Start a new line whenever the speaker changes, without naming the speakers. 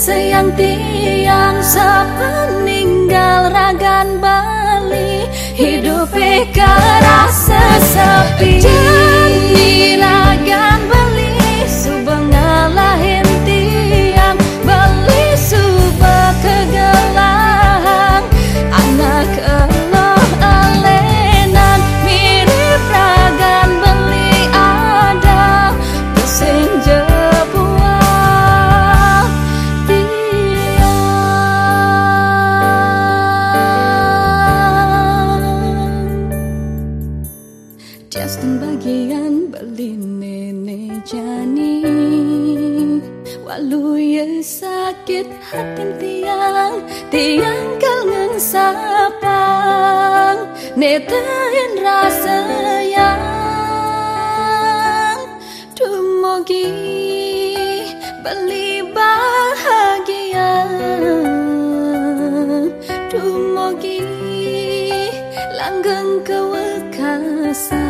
sayang tiang sepeninggal ragan Bali hidup kerasa sepi Justin bagian beli nenek jani. Walau ya sakit hati tiang Tiang kangen sapang. Netain rasa yang Dumogi beli bahagia. Dumogi langgeng kewekasan